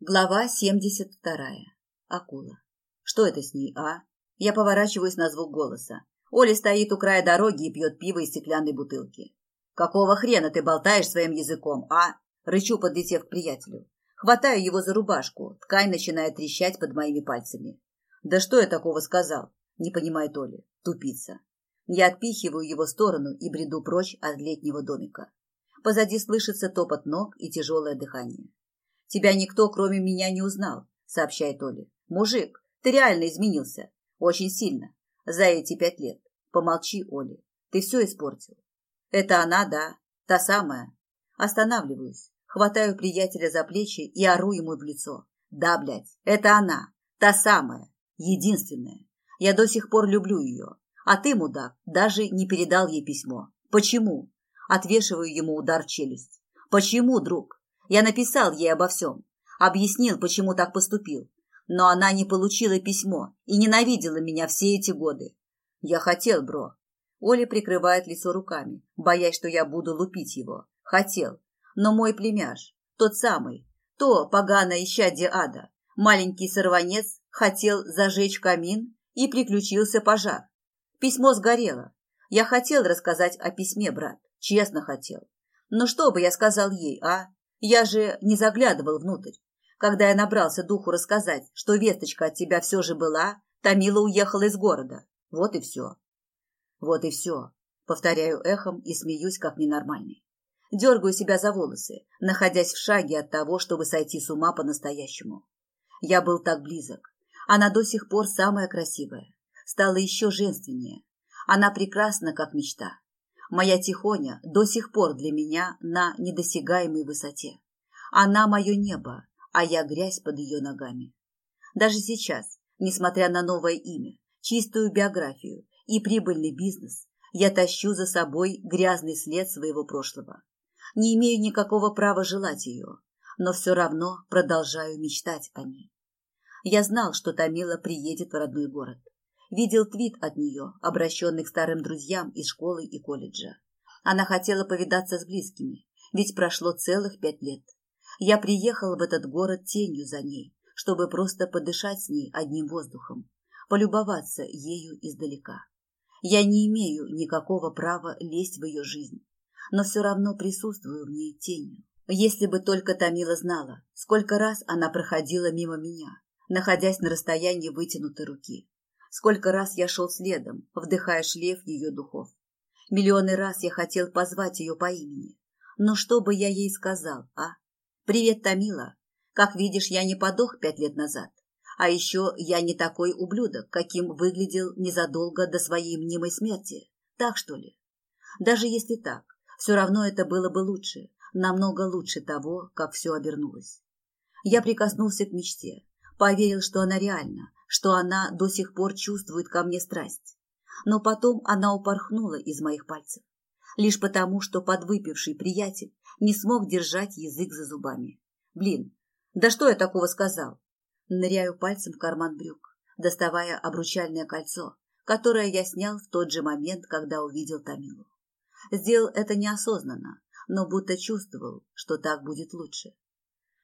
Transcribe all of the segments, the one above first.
Глава 72. Акула. Что это с ней, а? Я поворачиваюсь на звук голоса. Оля стоит у края дороги и пьет пиво из стеклянной бутылки. «Какого хрена ты болтаешь своим языком, а?» Рычу, подлетев к приятелю. Хватаю его за рубашку. Ткань начинает трещать под моими пальцами. «Да что я такого сказал?» Не понимает Оля. Тупица. Я отпихиваю его в сторону и бреду прочь от летнего домика. Позади слышится топот ног и тяжелое дыхание. Тебя никто, кроме меня, не узнал, сообщает Оля. Мужик, ты реально изменился. Очень сильно. За эти пять лет. Помолчи, Оля. Ты все испортил. Это она, да. Та самая. Останавливаюсь. Хватаю приятеля за плечи и ору ему в лицо. Да, блядь, это она. Та самая. Единственная. Я до сих пор люблю ее. А ты, мудак, даже не передал ей письмо. Почему? Отвешиваю ему удар в челюсть. Почему, друг? Я написал ей обо всем, объяснил, почему так поступил. Но она не получила письмо и ненавидела меня все эти годы. Я хотел, бро. Оля прикрывает лицо руками, боясь, что я буду лупить его. Хотел. Но мой племяш, тот самый, то поганое исчадие ада, маленький сорванец, хотел зажечь камин и приключился пожар. Письмо сгорело. Я хотел рассказать о письме, брат, честно хотел. Но что бы я сказал ей, а? Я же не заглядывал внутрь. Когда я набрался духу рассказать, что весточка от тебя все же была, Тамила уехала из города. Вот и все. Вот и все. Повторяю эхом и смеюсь, как ненормальный. Дергаю себя за волосы, находясь в шаге от того, чтобы сойти с ума по-настоящему. Я был так близок. Она до сих пор самая красивая. Стала еще женственнее. Она прекрасна, как мечта. Моя Тихоня до сих пор для меня на недосягаемой высоте. Она мое небо, а я грязь под ее ногами. Даже сейчас, несмотря на новое имя, чистую биографию и прибыльный бизнес, я тащу за собой грязный след своего прошлого. Не имею никакого права желать ее, но все равно продолжаю мечтать о ней. Я знал, что Тамила приедет в родной город. Видел твит от нее, обращенный к старым друзьям из школы и колледжа. Она хотела повидаться с близкими, ведь прошло целых пять лет. Я приехал в этот город тенью за ней, чтобы просто подышать с ней одним воздухом, полюбоваться ею издалека. Я не имею никакого права лезть в ее жизнь, но все равно присутствую в ней тенью. Если бы только Тамила знала, сколько раз она проходила мимо меня, находясь на расстоянии вытянутой руки. Сколько раз я шел следом, вдыхая шлейф ее духов. Миллионы раз я хотел позвать ее по имени. Но что бы я ей сказал, а? «Привет, Тамила. Как видишь, я не подох пять лет назад. А еще я не такой ублюдок, каким выглядел незадолго до своей мнимой смерти. Так что ли? Даже если так, все равно это было бы лучше, намного лучше того, как все обернулось. Я прикоснулся к мечте, поверил, что она реальна, что она до сих пор чувствует ко мне страсть. Но потом она упорхнула из моих пальцев, лишь потому, что подвыпивший приятель не смог держать язык за зубами. Блин, да что я такого сказал? Ныряю пальцем в карман брюк, доставая обручальное кольцо, которое я снял в тот же момент, когда увидел Тамилу. Сделал это неосознанно, но будто чувствовал, что так будет лучше.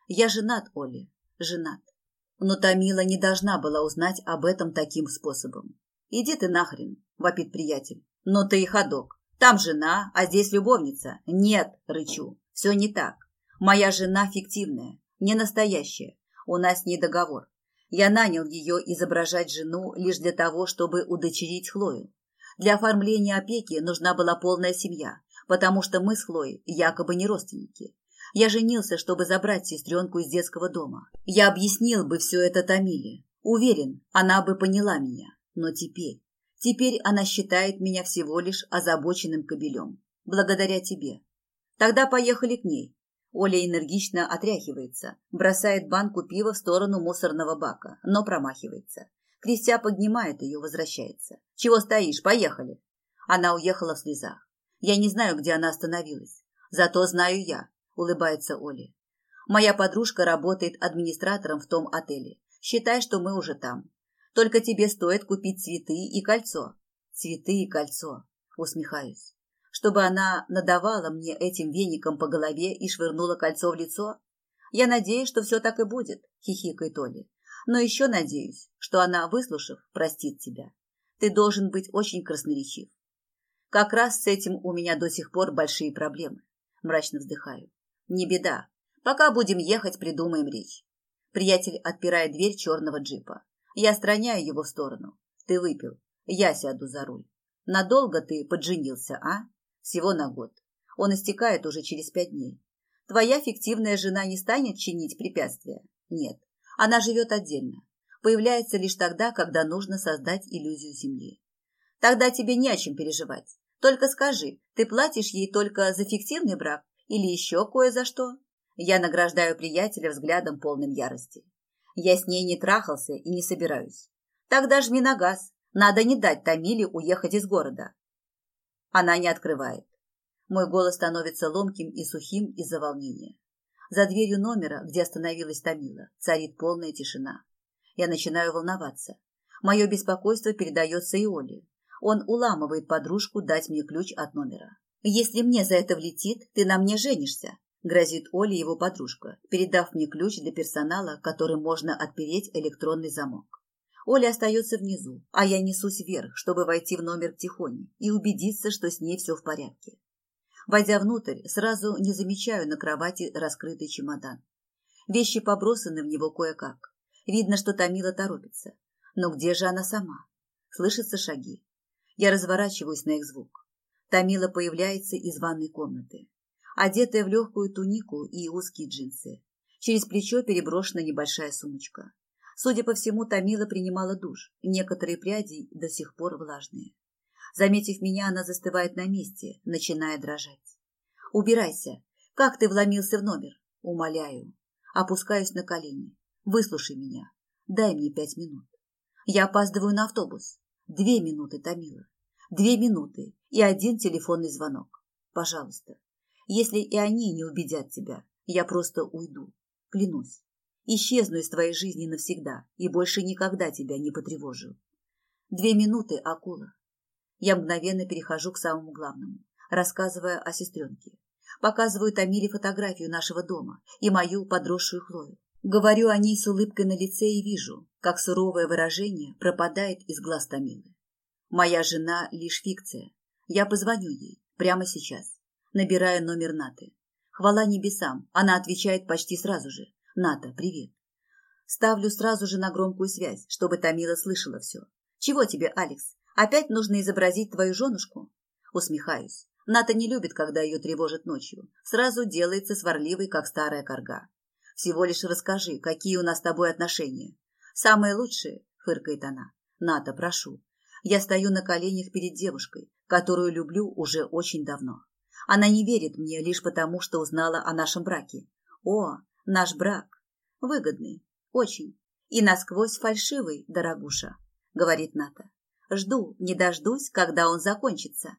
Я женат, Оля, женат. Но Тамила не должна была узнать об этом таким способом. «Иди ты нахрен», — вопит приятель. «Но ты и ходок. Там жена, а здесь любовница». «Нет», — рычу, — «все не так. Моя жена фиктивная, не настоящая. У нас не договор. Я нанял ее изображать жену лишь для того, чтобы удочерить Хлою. Для оформления опеки нужна была полная семья, потому что мы с Хлоей якобы не родственники. Я женился, чтобы забрать сестренку из детского дома. Я объяснил бы все это Тамиле. Уверен, она бы поняла меня. Но теперь... Теперь она считает меня всего лишь озабоченным кобелем. Благодаря тебе. Тогда поехали к ней. Оля энергично отряхивается, бросает банку пива в сторону мусорного бака, но промахивается. Кристия поднимает ее, возвращается. «Чего стоишь? Поехали!» Она уехала в слезах. Я не знаю, где она остановилась. Зато знаю я, – улыбается Оля. «Моя подружка работает администратором в том отеле. Считай, что мы уже там. Только тебе стоит купить цветы и кольцо». «Цветы и кольцо», – усмехаюсь. «Чтобы она надавала мне этим веником по голове и швырнула кольцо в лицо? Я надеюсь, что все так и будет, хихикает Оля. Но еще надеюсь, что она, выслушав, простит тебя. Ты должен быть очень красноречив. Как раз с этим у меня до сих пор большие проблемы. Мрачно вздыхаю. Не беда. Пока будем ехать, придумаем речь. Приятель отпирает дверь черного джипа. Я отстраняю его в сторону. Ты выпил. Я сяду за руль. Надолго ты подженился, а? Всего на год. Он истекает уже через пять дней. Твоя фиктивная жена не станет чинить препятствия? Нет. Она живет отдельно. Появляется лишь тогда, когда нужно создать иллюзию Земли. Тогда тебе не о чем переживать. Только скажи, ты платишь ей только за фиктивный брак или еще кое за что? Я награждаю приятеля взглядом полным ярости. Я с ней не трахался и не собираюсь. Тогда жми на газ. Надо не дать Тамиле уехать из города. Она не открывает. Мой голос становится ломким и сухим из-за волнения. За дверью номера, где остановилась Тамила, царит полная тишина. Я начинаю волноваться. Мое беспокойство передается и Оле. Он уламывает подружку дать мне ключ от номера. «Если мне за это влетит, ты на мне женишься», грозит Оле его подружка, передав мне ключ для персонала, которым можно отпереть электронный замок. Оля остается внизу, а я несусь вверх, чтобы войти в номер тихони и убедиться, что с ней все в порядке. Войдя внутрь, сразу не замечаю на кровати раскрытый чемодан. Вещи побросаны в него кое-как. Видно, что Томила торопится. Но где же она сама? Слышатся шаги. Я разворачиваюсь на их звук. Томила появляется из ванной комнаты одетая в легкую тунику и узкие джинсы. Через плечо переброшена небольшая сумочка. Судя по всему, Тамила принимала душ, некоторые пряди до сих пор влажные. Заметив меня, она застывает на месте, начиная дрожать. «Убирайся! Как ты вломился в номер?» «Умоляю!» Опускаюсь на колени. «Выслушай меня. Дай мне пять минут. Я опаздываю на автобус. Две минуты, Тамила. Две минуты и один телефонный звонок. Пожалуйста, если и они не убедят тебя, я просто уйду. Клянусь. Исчезну из твоей жизни навсегда и больше никогда тебя не потревожу. Две минуты, акула. Я мгновенно перехожу к самому главному, рассказывая о сестренке. Показываю Тамиле фотографию нашего дома и мою подросшую Хлою. Говорю о ней с улыбкой на лице и вижу, как суровое выражение пропадает из глаз Тамилы. Моя жена лишь фикция. Я позвоню ей прямо сейчас набирая номер Наты. Хвала небесам, она отвечает почти сразу же. «Ната, привет». Ставлю сразу же на громкую связь, чтобы Тамила слышала все. «Чего тебе, Алекс? Опять нужно изобразить твою женушку?» Усмехаюсь. Ната не любит, когда ее тревожат ночью. Сразу делается сварливой, как старая корга. «Всего лишь расскажи, какие у нас с тобой отношения». «Самые лучшие», — фыркает она. «Ната, прошу. Я стою на коленях перед девушкой, которую люблю уже очень давно. Она не верит мне лишь потому, что узнала о нашем браке. О, наш брак. Выгодный. Очень. И насквозь фальшивый, дорогуша, говорит Ната. Жду, не дождусь, когда он закончится.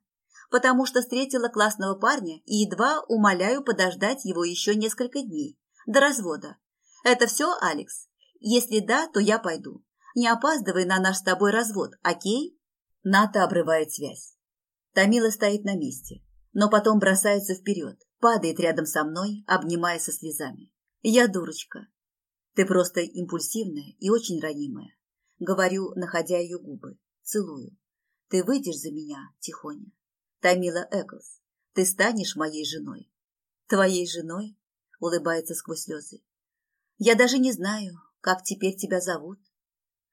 Потому что встретила классного парня и едва умоляю подождать его еще несколько дней. До развода. Это все, Алекс? Если да, то я пойду. Не опаздывай на наш с тобой развод, окей? Ната обрывает связь. Тамила стоит на месте, но потом бросается вперед, падает рядом со мной, обнимая со слезами. Я дурочка. Ты просто импульсивная и очень ранимая. Говорю, находя ее губы. Целую. Ты выйдешь за меня, Тихоня. Тамила Эклс, ты станешь моей женой. Твоей женой? Улыбается сквозь слезы. Я даже не знаю, как теперь тебя зовут.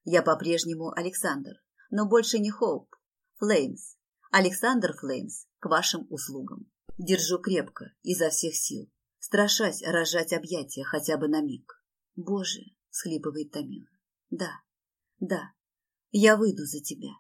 Я по-прежнему Александр, но больше не Хоуп. Флеймс. Александр Флеймс к вашим услугам. Держу крепко, изо всех сил, страшась разжать объятия хотя бы на миг. Боже, всхлипывает Тамила. Да, да, я выйду за тебя.